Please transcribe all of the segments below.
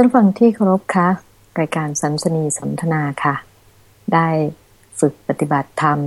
ท่านฟังที่เคารพคะรายการสัมสนีสนทนาค่ะ ได้ฝึกปฏิบัติธรรม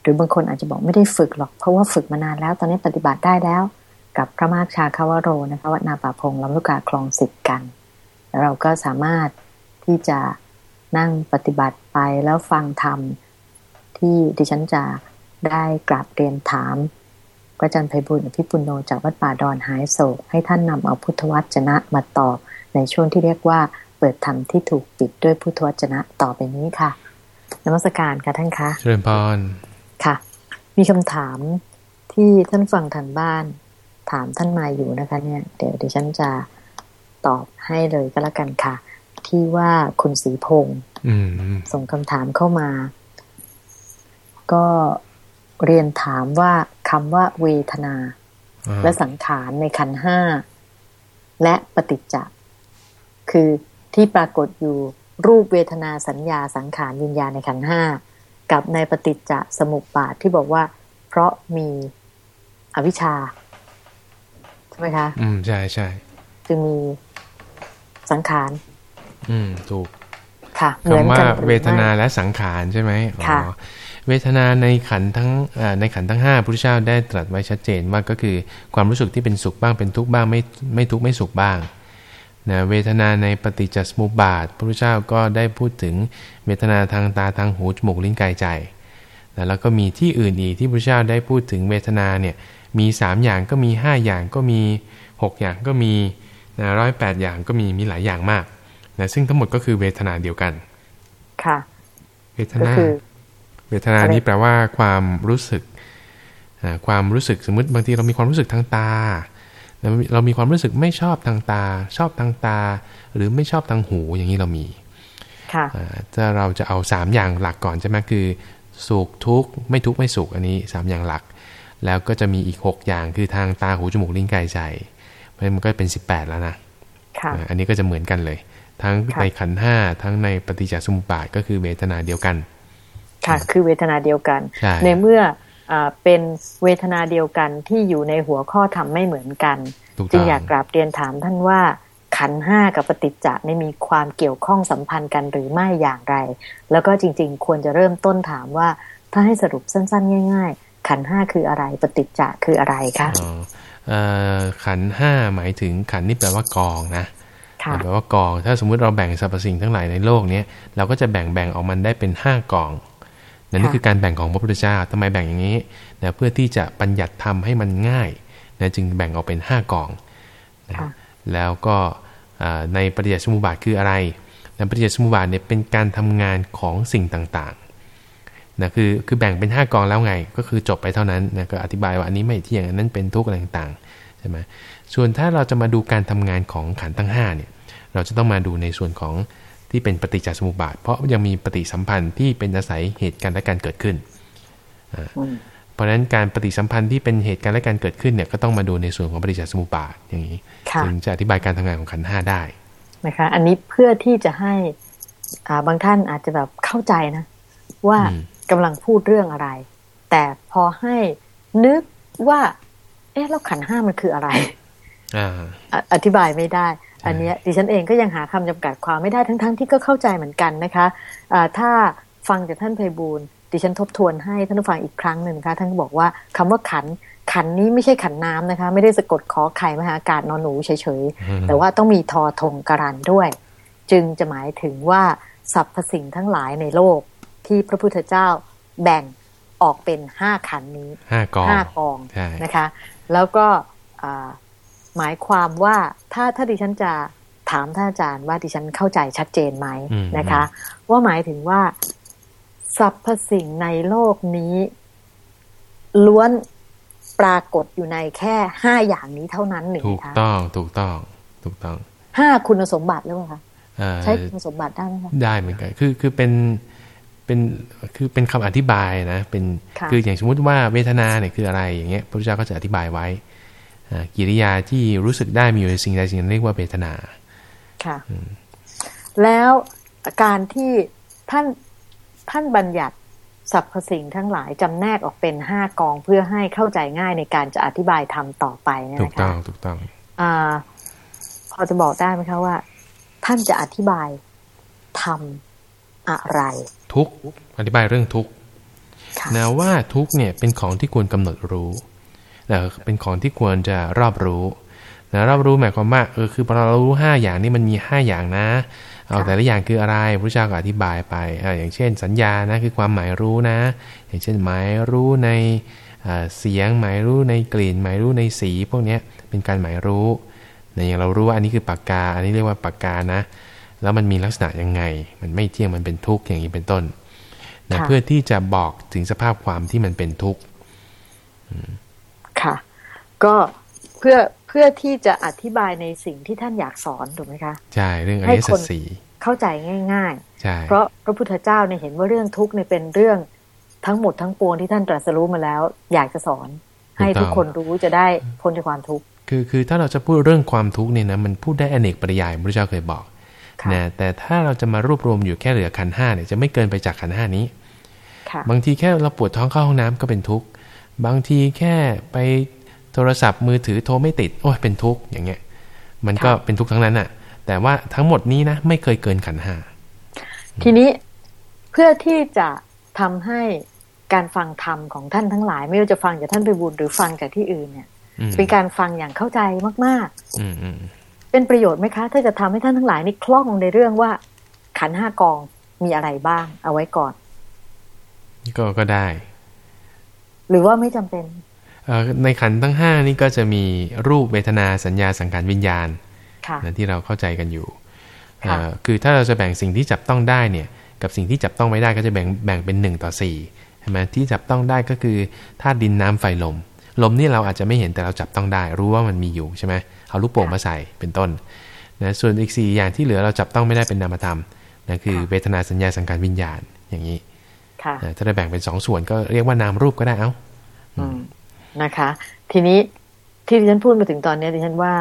หรือบางคนอาจจะบอกไม่ได้ฝึกหรอก เพราะว่าฝึกมานานแล้ว ตอนนี้ปฏิบัติได้แล้ว กับพระมากชาคาวโรนะคะวัดนาป่าพงลำลูกกาคลองสิบกัน แล้วเราก็สามารถที่จะนั่งปฏิบัติไปแล้วฟังธรรม ที่ดิฉันจะได้กราบเรียนถามพระอาจารย์ไพบุญอภิปุโนจากวัดป่าดอนหายโศกให้ท่านนำเอาพุทธวจนะมาตอบ ในช่วงที่เรียกว่า เปิดธรรมที่ถูกปิดด้วยพุทธวจนะต่อไปนี้ค่ะนมัสการค่ะท่านคะเชิญพรค่ะ มีคำถามที่ท่านฟังทางบ้าน ถามท่านมาอยู่นะคะ เนี่ย เดี๋ยวดิฉันจะตอบให้เลยก็แล้วกันค่ะ ที่ว่าคุณสีพงศ์ส่งคำถามเข้ามา ก็เรียนถามว่าคำว่าเวทนา และสังขารในขันห้า และปฏิจจ คือที่ปรากฏอยู่รูปเวทนาสัญญาสังขารวิญญาณในขันห้ากับในปฏิจจสมุปบาทที่บอกว่า เพราะมีอวิชชาใช่ไหมคะ อืมใช่ใช่จึงมีสังขาร อืมถูก ค่ะคำว่าเวทนาและสังขารใช่ไหมค่ะเวทนาในขันทั้งในขันทั้งห้าพระพุทธเจ้าได้ตรัสไว้ชัดเจนว่าก็คือความรู้สึกที่เป็นสุขบ้างเป็นทุกข์บ้างไม่ไม่ทุกข์ไม่สุขบ้าง นะเวทนาในปฏิจจสมุปบาท พระพุทธเจ้าก็ได้พูดถึงเวทนาทางตาทางหูจมูกลิ้นกายใจนะแล้วก็มีที่อื่นอีกที่พระพุทธเจ้าได้พูดถึงเวทนาเนี่ยมี 3 อย่างก็มี 5 อย่างก็มี 6 อย่างก็มีนะร้อยแปดอย่างก็มีมีหลายอย่างมากนะซึ่งทั้งหมดก็คือเวทนาเดียวกัน ค่ะ เวทนา เวทนานี้แปลว่าความรู้สึก ความรู้สึกสมมติบางทีเรามีความรู้สึกทางตา เรามีความรู้สึกไม่ชอบทางตา ชอบทางตา หรือไม่ชอบทางหูอย่างนี้เรามีถ้าเราจะเอาสามอย่างหลักก่อนใช่ไหมคือสุขทุกข์ไม่ทุกข์ไม่สุขอันนี้สามอย่างหลัก แล้วก็จะมีอีกหกอย่างคือทางตาหูจมูกลิ้นกายใจเพราะมันก็เป็นสิบแปดแล้วนะอันนี้ก็จะเหมือนกันเลย ทั้งในขันห้าทั้งในปฏิจจสมุปบาทก็คือเวทนาเดียวกัน ค่ะ คือเวทนาเดียวกัน ในเมื่อ เป็นเวทนาเดียวกันที่อยู่ในหัวข้อธรรมไม่เหมือนกัน จึงอยากกราบเรียนถามท่านว่าขันห้ากับปฏิจจะไม่มีความเกี่ยวข้องสัมพันธ์กันหรือไม่อย่างไร แล้วก็จริง ๆ ควรจะเริ่มต้นถามว่าถ้าให้สรุปสั้น ๆ ง่าย ๆ ขันห้าคืออะไร ปฏิจจะคืออะไรคะขันห้าหมายถึงขันนี่แปลว่ากองนะแปลว่ากอง ถ้าสมมุติเราแบ่งสรรพสิ่งทั้งหลายในโลกนี้เราก็จะแบ่งแบ่งออกมันได้เป็นห้ากอง นั่นคือการแบ่งของพระพุทธเจ้าทำไมแบ่งอย่างนี้นะเพื่อที่จะปัญญัติทำให้มันง่ายนะจึงแบ่งออกเป็น 5กองนะแล้วก็ในปฏิจจสมุปบาทคืออะไรในปฏิจจสมุปบาทเนี่ยเป็นการทำงานของสิ่งต่างๆนะคือคือแบ่งเป็น 5กองแล้วไง ก็คือจบไปเท่านั้นนะก็อธิบายว่าอันนี้ไม่เที่ยงอันนั้นเป็นทุกข์อะไรต่างๆใช่ไหมส่วนถ้าเราจะมาดูการทำงานของขันธ์ทั้ง5เนี่ยเราจะต้องมาดูในส่วนของ ที่เป็นปฏิจจสมุปบาท เพราะยังมีปฏิสัมพันธ์ที่เป็นอาศัยเหตุการณ์และการเกิดขึ้น เพราะฉะนั้นการปฏิสัมพันธ์ที่เป็นเหตุการณ์และการเกิดขึ้นเนี่ยก็ต้องมาดูในส่วนของปฏิจจสมุปบาทอย่างนี้ถึงจะอธิบายการทำงานของขันห้าได้นะคะอันนี้เพื่อที่จะให้บางท่านอาจจะแบบเข้าใจนะ ว่ากำลังพูดเรื่องอะไร แต่พอให้นึกว่า เอ๊ะแล้วขันห้ามันคืออะไรอธิบายไม่ได้ อันนี้ดิฉันเองก็ยังหาคำจำกัดความไม่ได้ทั้งๆทที่ก็เข้าใจเหมือนกันนะคะะถ้าฟังจากท่านไพบูลดิฉันทบทวนให้ท่านผู้ฟังอีกครั้งหนึ่งนะคะท่านบอกว่าคำว่าขันขันนี้ไม่ใช่ขันน้ำนะคะ ไม่ได้สะกดขอไข่มหาอากาศนอนหนูเฉยๆ แต่ว่าต้องมีทอทงการันด้วย จึงจะหมายถึงว่าสรรพสิ่งทั้งหลายในโลกที่พระพุทธเจ้าแบ่งออกเป็นห้าขันนี้ห้ากองห้ากองนะคะ แล้วก็ หมายความว่าถ้าถ้าดิฉันจะถามท่านอาจารย์ว่าดิฉันเข้าใจชัดเจนไหมนะคะ ว่าหมายถึงว่าสรรพสิ่งในโลกนี้ ล้วนปรากฏอยู่ในแค่ห้าอย่างนี้เท่านั้นหนึ่งถูกต้องถูกต้องถูกต้องห้าคุณสมบัติหรือเปล่าคะใช้คุณสมบัติได้ไหมคะได้เหมือนกันคือคือเป็นเป็นคือเป็นคำอธิบายนะ เป็นคืออย่างสมมุติว่าเวทนาเนี่ยคืออะไรอย่างเงี้ยพระพุทธเจ้าก็จะอธิบายไว้ กิริยาที่รู้สึกได้มีอยู่ในสิ่งใดสิ่งนั้นเรียกว่าเวทนา ค่ะ แล้วการที่ท่านท่านบัญญัติสรรพสิ่งทั้งหลายจำแนกออกเป็นห้ากองเพื่อให้เข้าใจง่ายในการจะอธิบายทำต่อไปนะคะถูกต้องถูกต้องอ่าพอจะบอกได้ไหมคะว่า ท่านจะอธิบายทำอะไร ทุกอธิบายเรื่องทุกนะว่าทุกเนี่ยเป็นของที่ควรกำหนดรู้ เป็นของที่ควรจะรอบรู้นะรอบรู้หมายความว่าเออคือพอเรารู้ห้าอย่างนี่มันมีห้าอย่างนะเอาแต่ละอย่างคืออะไรพระเจ้าก็อธิบายไปออย่างเช่น สัญญานะคือความหมายรู้นะ อย่างเช่นหมายรู้ในเสียงหมายรู้ในกลิ่น หมายรู้ในสี พวกนี้เป็นการหมายรู้นอย่างเรารู้ว่าอันนี้คือปากกา อันนี้เรียกว่าปากกานะ แล้วมันมีลักษณะยังไง มันไม่เที่ยงมันเป็นทุกข์อย่างนี้เป็นต้นนะเพื่อที่จะบอกถึงสภาพความที่มันเป็นทุกข์ ค่ะ ก็เพื่อเพื่อที่จะอธิบายในสิ่งที่ท่านอยากสอนถูกไหมคะใช่เรื่องอริยสัจสีเข้าใจง่ายๆใช่เพราะพระพุทธเจ้าเนี่ยเห็นว่าเรื่องทุกข์เนี่ยเป็นเรื่องทั้งหมดทั้งปวงที่ท่านตรัสรู้มาแล้ว อยากจะสอน ให้ทุกคนรู้จะได้พ้นจากความทุกข์คือคือถ้าเราจะพูดเรื่องความทุกข์เนี่ยนะมันพูดได้อเนกปริยายพระเจ้าเคยบอกนะแต่ถ้าเราจะมารวบรวมอยู่แค่เหลือขันห้าเนี่ยจะไม่เกินไปจากขันห้านี้บางทีแค่เราปวดท้องเข้าห้องน้ำก็เป็นทุกข์ บางทีแค่ไปโทรศัพท์มือถือโทรไม่ติด โอ้ยเป็นทุกข์อย่างเงี้ย มันก็เป็นทุกข์ทั้งนั้นอะแต่ว่าทั้งหมดนี้นะ ไม่เคยเกินขันห้าทีนี้เพื่อที่จะทำให้การฟังธรรมของท่านทั้งหลาย ไม่ว่าจะฟังจากท่านไปบุญหรือฟังจากที่อื่นเนี่ย เป็นการฟังอย่างเข้าใจมากๆเป็นประโยชน์ไหมคะ ถ้าจะทำให้ท่านทั้งหลายนี่คล่องในเรื่องว่า ขันห้ากองมีอะไรบ้าง เอาไว้ก่อน ก็ก็ได้ หรือว่าไม่จำเป็นในขันทั้งห้านี่ก็จะมีรูปเวทนาสัญญาสังขารวิญญาณนะที่เราเข้าใจกันอยู่คือถ้าเราจะแบ่งสิ่งที่จับต้องได้เนี่ยกับสิ่งที่จับต้องไม่ได้ก็จะแบ่งแบ่งเป็นหนึ่งต่อสี่ใช่ไหมที่จับต้องได้ก็คือธาตุดินน้ำไฟลม ลมนี่เราอาจจะไม่เห็นแต่เราจับต้องได้ รู้ว่ามันมีอยู่ใช่ไหมเอาลูกโป่งมาใส่เป็นต้นนะส่วนอีกสี่อย่างที่เหลือเราจับต้องไม่ได้เป็นนามธรรมนะคือเวทนาสัญญาสังการวิญญาณอย่างนี้ ถ้าได้แบ่งเป็นสองส่วนก็เรียกว่านามรูปก็ได้เอ้านะคะ ทีนี้ที่ดิฉันพูดมาถึงตอนนี้ดิฉันว่า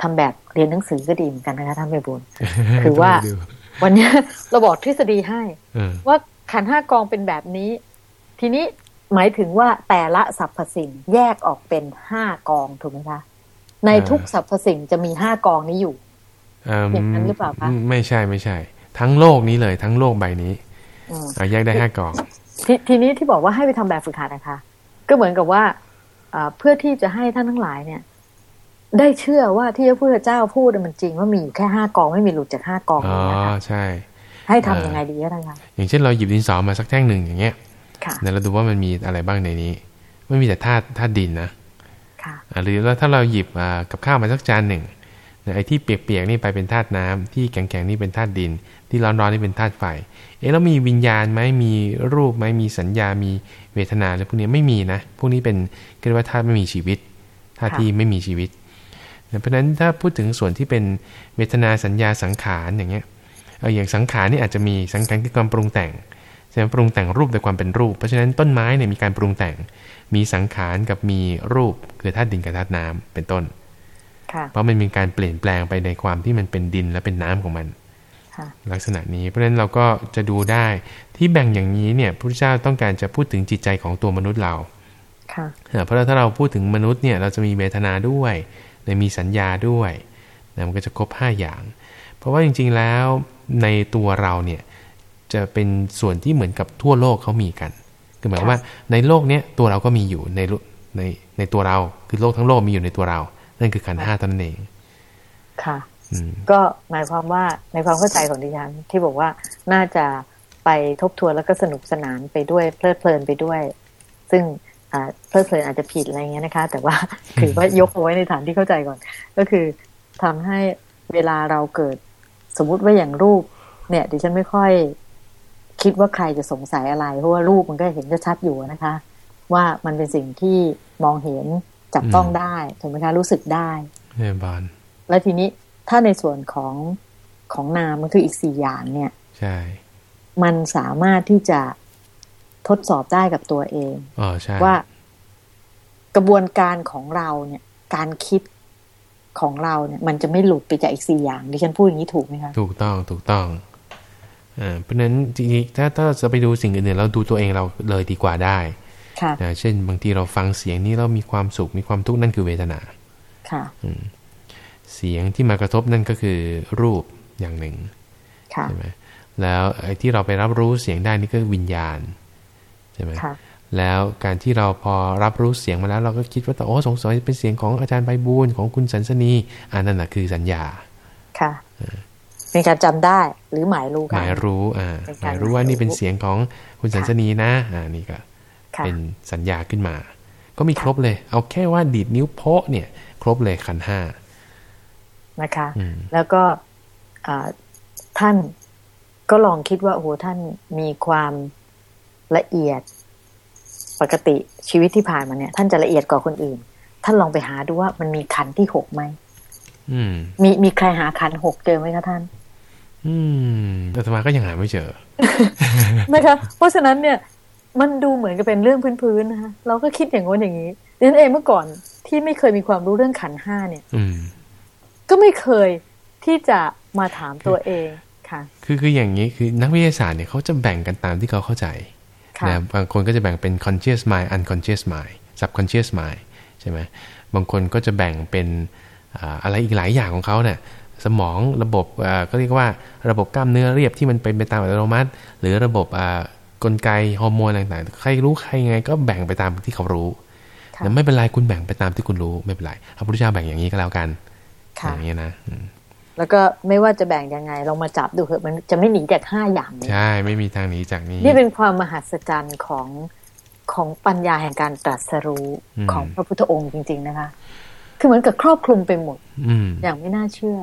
ทำแบบเรียนหนังสือก็ดีเหมือนกันนะคะท่านไปบุญคือว่า วันนี้เราบอกทฤษฎีให้ ว่าขันห้ากองเป็นแบบนี้ ทีนี้หมายถึงว่าแต่ละสรรพสิ่งแยกออกเป็นห้ากองถูกไหมคะในทุกสรรพสิ่งจะมีห้ากองนี้อยู่อย่างนั้นหรือเปล่าคะไม่ใช่ไม่ใช่ ทั้งโลกนี้เลย ทั้งโลกใบนี้ แยกได้ห้ากองททีนี้ที่บอกว่าให้ไปทำแบบฝึกหัดนะคะ ก็เหมือนกับว่าเพื่อที่จะให้ท่านทั้งหลายเนี่ย ได้เชื่อว่าที่พระพุทธเจ้าพูดมันจริงว่ามีอยู่แค่ห้ากองไม่มีหลุดจากห้ากองอ๋อใช่ ให้ทํำยังไงดีก็ได้ค่ะอย่างเช่นเราหยิบดินสอมาสักแท่งหนึ่งอย่างเงี้ยเนี่ยเราดูว่ามันมีอะไรบ้างในนี้ ไม่มีแต่ธาตุธาตุดินนะค่ะหรือว่าถ้าเราหยิบกับข้าวมาสักจานหนึ่ง ไอ้ที่เปียกๆนี่ไปเป็นธาตุน้ำที่แข็งๆนี่เป็นธาตุดิน ที่ร้อนๆนี่เป็นธาตุไฟ เอ๊ะแล้วมีวิญญาณไหมมีรูปไหมมีสัญญา มีเวทนาอะไรพวกนี้ไม่มีนะ พวกนี้เป็นเรียกว่าธาตุไม่มีชีวิต ธาตุที่ไม่มีชีวิต เพราะฉะนั้นถ้าพูดถึงส่วนที่เป็นเวทนาสัญญาสังขารอย่างเงี้ย เอาอย่างสังขารนี่อาจจะมีสังขารคือความปรุงแต่งใช่ไหมปรุงแต่งรูปโดยความเป็นรูป เพราะฉะนั้นต้นไม้เนี่ยมีการปรุงแต่ง มีสังขารกับมีรูปคือธาตุดินกับธาตุน้ำเป็นต้น เพราะมันมีการเปลี่ยนแปลงไปในความที่มันเป็นดินและเป็นน้ำของมันลักษณะนี้เพราะฉะนั้นเราก็จะดูได้ที่แบ่งอย่างนี้เนี่ยพระพุทธเจ้าต้องการจะพูดถึงจิตใจของตัวมนุษย์เราเพราะถ้าเราพูดถึงมนุษย์เนี่ยเราจะมีเวทนาด้วยมีสัญญาด้วยนะมันก็จะครบ5อย่าง เพราะว่าจริง ๆแล้วในตัวเราเนี่ยจะเป็นส่วนที่เหมือนกับทั่วโลกเขามีกันคือหมายว่าในโลกเนี้ยตัวเราก็มีอยู่ในในในตัวเราคือโลกทั้งโลกมีอยู่ในตัวเรา นั่นคือขันห้าตนเองค่ะก็หมายความว่าในความเข้าใจของดิฉันที่บอกว่าน่าจะไปทบทวนแล้วก็สนุกสนานไปด้วยเพลิดเพลินไปด้วย ซึ่งเพลิดเพลินอาจจะผิดอะไรเงี้ยนะคะ แต่ว่าถือว่ายกเอาไว้ในฐานที่เข้าใจก่อน ก็คือทำให้เวลาเราเกิดสมมุติว่าอย่างรูป เนี่ยดิฉันไม่ค่อยคิดว่าใครจะสงสัยอะไร เพราะว่ารูปมันก็เห็นชัดอยู่นะคะ ว่ามันเป็นสิ่งที่มองเห็น จับต้องได้ถูกไหมคะรู้สึกได้แน่บานแล้วทีนี้ถ้าในส่วนของของนามมันคืออีกสี่อย่างเนี่ย ใช่ มันสามารถที่จะทดสอบได้กับตัวเองอ๋อใช่ว่ากระบวนการของเราเนี่ย การคิดของเราเนี่ย มันจะไม่หลุดไปจากอีกสี่อย่างดิฉันพูดอย่างนี้ถูกไหมคะถูกต้องถูกต้องอ่าเพราะฉะนั้นจริงๆถ้าถ้าจะไปดูสิ่งอื่นๆเราดูตัวเองเราเลยดีกว่าได้ค่ะ เช่น บางทีเราฟังเสียงนี้เรามีความสุขมีความทุกข์นั่นคือเวทนาค่ะอืมเสียงที่มากระทบนั่นก็คือรูปอย่างหนึ่งค่ะใช่ไหมแล้วไอ้ที่เราไปรับรู้เสียงได้นี่ก็วิญญาณใช่ไหมค่ะแล้วการที่เราพอรับรู้เสียงมาแล้ว เราก็คิดว่าแต่โอ้สงสัยเป็นเสียงของอาจารย์ใบบูลย์ของคุณสันสนีอันนั้นนะคือสัญญาค่ะเป็นการจำได้หรือหมายรู้หกันมายรู้อ่าเป็นหการมายรู้ว่านี่เป็นเสียงของคุณสันสนีนะ อ่านี่ก็ค่ะ เป็นสัญญาขึ้นมา ก็มีครบเลย เอาแค่ว่าดีดนิ้วโพะเนี่ย ครบเลยขันธ์ห้านะคะอืมแล้วก็อ่าท่านก็ลองคิดว่าโอ้โหท่านมีความละเอียดปกติชีวิตที่ผ่านมาเนี่ย ท่านจะละเอียดกว่าคนอื่น ท่านลองไปหาดูว่ามันมีขันธ์ที่หกไหมอืมมีมีใครหาขันธ์หกเจอไหมคะท่าน อืมแต่ธรรมาก็ยังหาไม่เจอนะคะเพราะฉะนั้นเนี่ย มันดูเหมือนกับเป็นเรื่องพื้นๆนะคะเราก็คิดอย่างโน้นอย่างนี้ดิฉันเองเมื่อก่อนที่ไม่เคยมีความรู้เรื่องขันธ์ห้าเนี่ย อืมก็ไม่เคยที่จะมาถามตัวเองค่ะ คือคืออย่างนี้คือนักวิทยาศาสตร์เนี่ยเขาจะแบ่งกันตามที่เขาเข้าใจค่ะนะบางคนก็จะแบ่งเป็น conscious mind unconscious mind subconscious mind ใช่ไหมบางคนก็จะแบ่งเป็นอ่าอะไรอีกหลายอย่างของเขาเนี่ยสมองระบบอ่าก็เรียกว่าระบบกล้ามเนื้อเรียบที่มันเป็นไปตามอัตโนมัติ หรือระบบอ่า กลไกฮอร์โมนต่างๆ ใครรู้ใครยังไงก็แบ่งไปตามที่เขารู้ค่ะแต่ไม่เป็นไรคุณแบ่งไปตามที่คุณรู้ไม่เป็นไรพระพุทธเจ้าแบ่งอย่างนี้ก็แล้วกันอค่ะย่างนี้นะอืมแล้วก็ไม่ว่าจะแบ่งยังไงลองมาจับดูเถอะมันจะไม่หนีจากห้าอย่างนี้ใช่ไม่มีทางหนีจากนี้ นี่เป็นความมหัศจรรย์ของของปัญญาแห่งการตรัสรู้อืมของพระพุทธองค์จริง ๆ นะคะ คือเหมือนกับครอบคลุมไปหมด อืมอย่างไม่น่าเชื่อ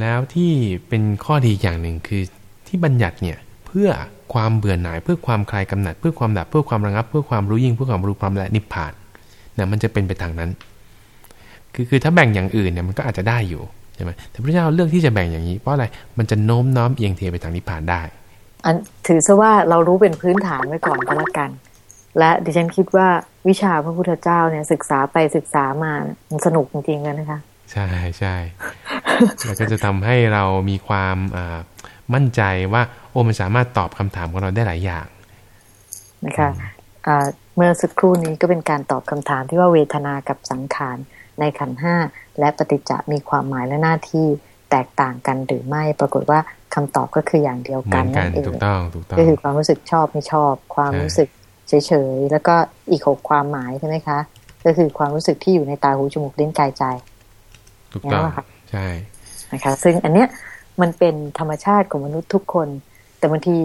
แล้วที่เป็นข้อดีอย่างหนึ่งคือที่บัญญัติเนี่ยเพื่อความเบื่อหน่ายเพื่อความคลายกำหนัด เพื่อความดับเพื่อความระงับ เพื่อความรู้ยิ่งเพื่อความรู้พร้อมและนิพพานนะมันจะเป็นไปทางนั้น คือคือถ้าแบ่งอย่างอื่นเนี่ยมันก็อาจจะได้อยู่ใช่ไหมแต่พระเจ้าเลือกที่จะแบ่งอย่างนี้เพราะอะไรมันจะโน้มน้อมเอียงเทไปทางนิพพานได้ อันถือซะว่าเรารู้เป็นพื้นฐานไว้ก่อนก็แล้วกัน และดิฉันคิดว่าวิชาพระพุทธเจ้าเนี่ยศึกษาไปศึกษามามันสนุกจริงๆเลยนะคะใช่ใช่แล้วก็จะทำให้เรามีความอ่ามั่นใจว่า โอ้มันสามารถตอบคำถามของเราได้หลายอย่างนะคะอ่าเมื่อสักครู่นี้ก็เป็นการตอบคำถามที่ว่าเวทนากับสังขารในขันธ์ห้าและปฏิจจะมีความหมายและหน้าที่แตกต่างกันหรือไม่ปรากฏว่าคำตอบก็คืออย่างเดียวเหมืกัอนนกันั่นนเองถูกต้องถูกต้องก็คือความรู้สึกชอบไม่ชอบ ความใช่รู้สึกเฉยๆแล้วก็อีกหกความหมายใช่ไหมคะ ก็คือความรู้สึกที่อยู่ในตาหูจมูกลิ้นกายใจถูกต้องแล้วอะค่ะใช่นะคะ ซึ่งอันเนี้ยมันเป็นธรรมชาติของมนุษย์ทุกคน แต่บางที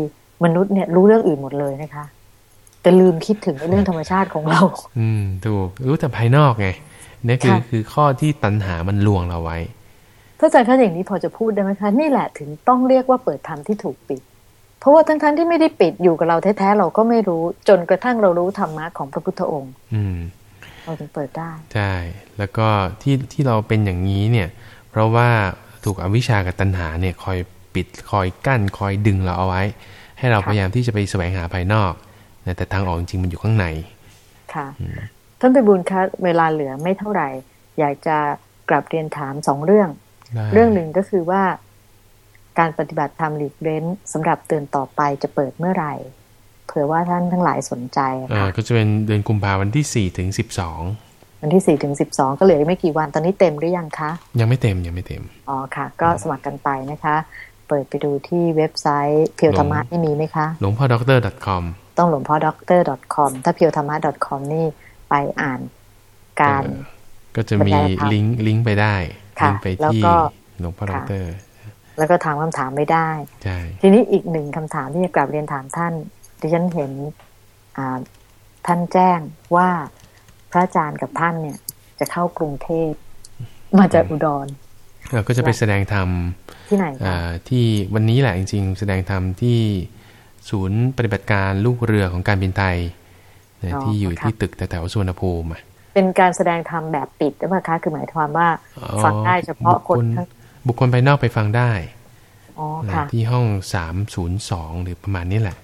มนุษย์เนี่ยรู้เรื่องอื่นหมดเลยนะคะ แต่ลืมคิดถึงเรื่องธรรมชาติของเรา อืมถูกรู้แต่ภายนอกไงนี่คือค่ะคือข้อที่ตัณหามันลวงเราไว้พระอาจารย์คะอย่างนี้พอจะพูดได้ไหมคะนี่แหละถึงต้องเรียกว่าเปิดธรรมที่ถูกปิด เพราะว่าทั้งๆที่ไม่ได้ปิดอยู่กับเราแท้ๆเราก็ไม่รู้จนกระทั่งเรารู้ธรรมะของพระพุทธองค์ อืมเราถึงเปิดได้ใช่แล้วก็ที่ที่เราเป็นอย่างนี้เนี่ย เพราะว่าถูกอวิชชากับตัณหาเนี่ยคอย ปิดคอยกั้นคอยดึงเราเอาไว้ ให้เราค่ะพยายามที่จะไปแสวงหาภายนอกนะแต่ทางออกจริงๆมันอยู่ข้างในค่ะท่านไปบุญคะเวลาเหลือไม่เท่าไหร่ อยากจะกลับเรียนถามสองเรื่องได้เรื่องหนึ่งก็คือว่า การปฏิบัติธรรมหลีกเล้นสำหรับเตือนต่อไปจะเปิดเมื่อไหร่เผื่อว่าท่านทั้งหลายสนใจอะอ่าค่ะก็จะเป็นเดือนกุมภาพันธ์ที่สี่ถึงสิบสองวันที่สี่ถึงสิบสองก็เหลืออีกไม่กี่วันตอนนี้เต็มหรือยังคะ ยังไม่เต็มยังไม่เต็มอ๋อค่ะ ก็สมัครกันไปนะคะ เปิดไปดูที่เว็บไซต์ Pure ธรรมะนี่มีไหมคะ หลวงพ่อด็อกเตอร์ .com ต้องหลวงพ่อด็อกเตอร์ .com ถ้า Pure ธรรมะ .com นี่ไปอ่านการเออก็จะมีบรรยายธรรมลิงก์ลิงก์ไปได้ค่ะลิงก์ไปแล้วที่ก็หลวงพ่อด็อกเตอร์ แล้วก็ถามคำถามไม่ได้ใช่ทีนี้อีกหนึ่งคำถามที่จะกลับเรียนถามท่าน ดิฉันเห็นอ่าท่านแจ้งว่าพระอาจารย์กับท่านเนี่ย จะเข้ากรุงเทพมาจากอุดร เราก็จะไปแสดงธรรมที่ไหนคะอ่าที่วันนี้แหละจริง ๆ แสดงธรรมที่ศูนย์ปฏิบัติการลูกเรือของการบินไทยนะที่อยู่ที่ตึกแถวๆสุวรรณภูมิอะเป็นการแสดงธรรมแบบปิดหรือเปล่าคะคือหมายความว่าอ๋อฟังได้เฉพาะคนบุคลทั้งบุคคลภายนอกไปฟังได้อ๋อนะค่ะที่ห้อง 302 หรือประมาณนี้แหละ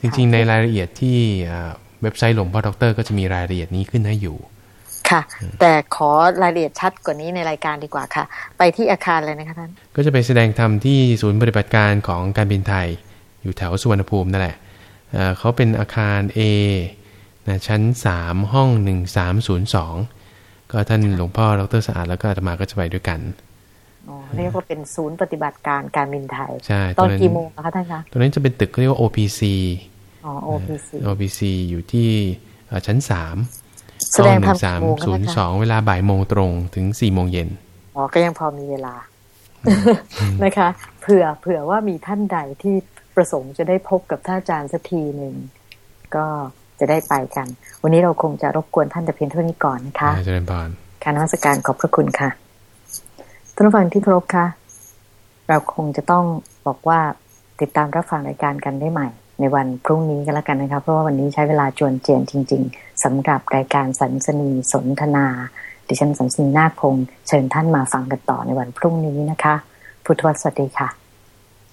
จริงๆ ในรายละเอียดที่อ่าเว็บไซต์หลวงพ่อด็อกเตอร์ก็จะมีรายละเอียดนี้ขึ้นให้อยู่ ค่ะ แต่ขอรายละเอียดชัดกว่านี้ในรายการดีกว่าค่ะ ไปที่อาคารเลยนะคะท่าน ก็จะไปแสดงธรรมที่ศูนย์ปฏิบัติการของการบินไทย อยู่แถวสุวรรณภูมินั่นแหละเอ่อเขาเป็นอาคาร A นะชั้น 3 ห้อง 1302 ก็ท่านหลวงพ่อดรสะอาดแล้วก็อาตมาก็จะไปด้วยกันอ๋อเรียกว่าเป็นศูนย์ปฏิบัติการการบินไทยใช่ตอนกี่โมงคะท่านคะตรงนั้นจะเป็นตึกเรียกว่า OPC อ๋อ OPC OPC อยู่ที่ชั้นสาม แสดงหนึ่ทำงสามกี่โมงศูนย์คะสองเวลาบ่ายโมงตรงถึงสี่โมงเย็นอ๋อก็ยังพอมีเวลานะคะ เผื่อเผื่อว่ามีท่านใดที่ประสงค์จะได้พบกับท่านอาจารย์สักทีหนึ่งก็จะได้ไปกัน วันนี้เราคงจะรบกวนท่านแต่เพียงเท่านี้ก่อนนะคะเจริญพรการนมัสการขอบพระคุณค่ะท่านผู้ฟังที่เคารพค่ะ เราคงจะต้องบอกว่าติดตามรับฟังรายการกันได้ใหม่ ในวันพรุ่งนี้กันแล้วกันนะครับ เพราะว่าวันนี้ใช้เวลาจวนเจียนจริง ๆสำหรับรายการสันสนีสนทนา ดิฉันสันสนีนาคพงศ์เชิญท่านมาฟังกันต่อในวันพรุ่งนี้นะคะ พุทธวสวัสดีค่ะ